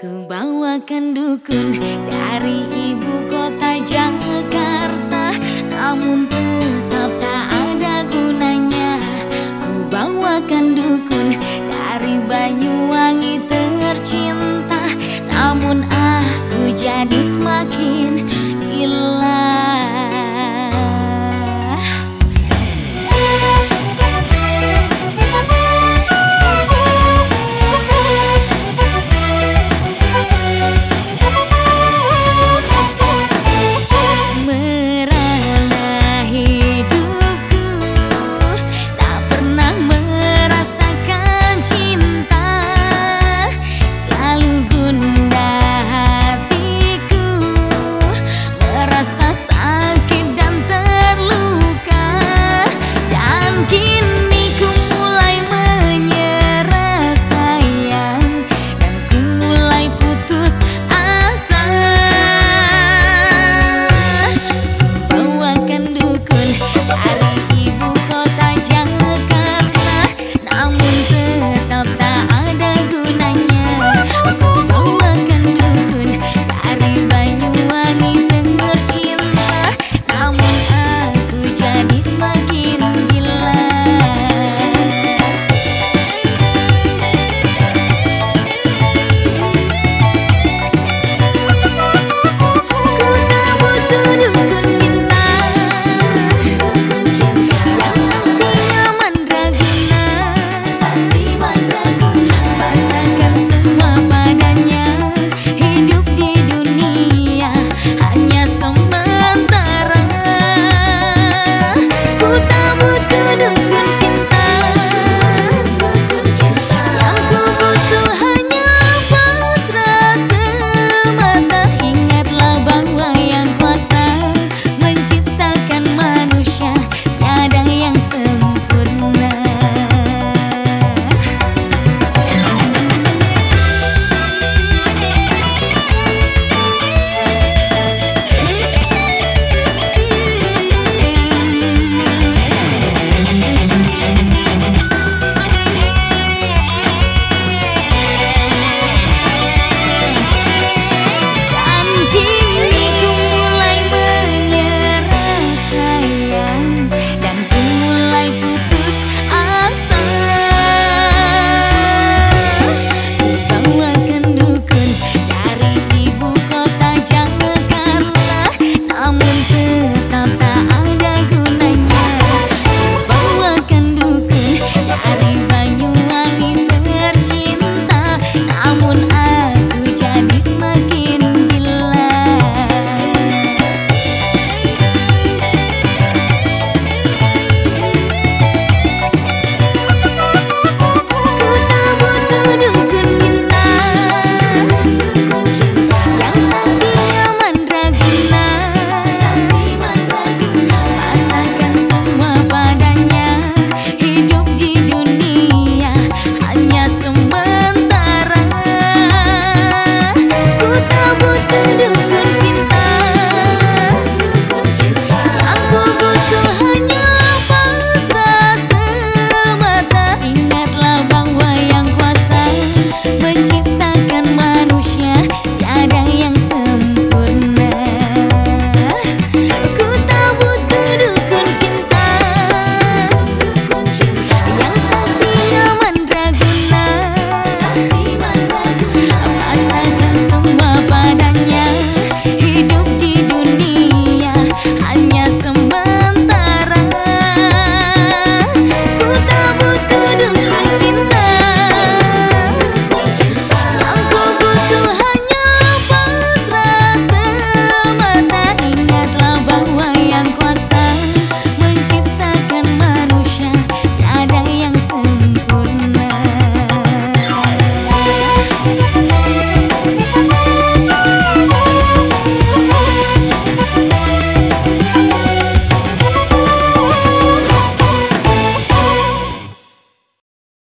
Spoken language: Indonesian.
Ku bawakan dukun dari ibu kota Jakarta. Namun tuh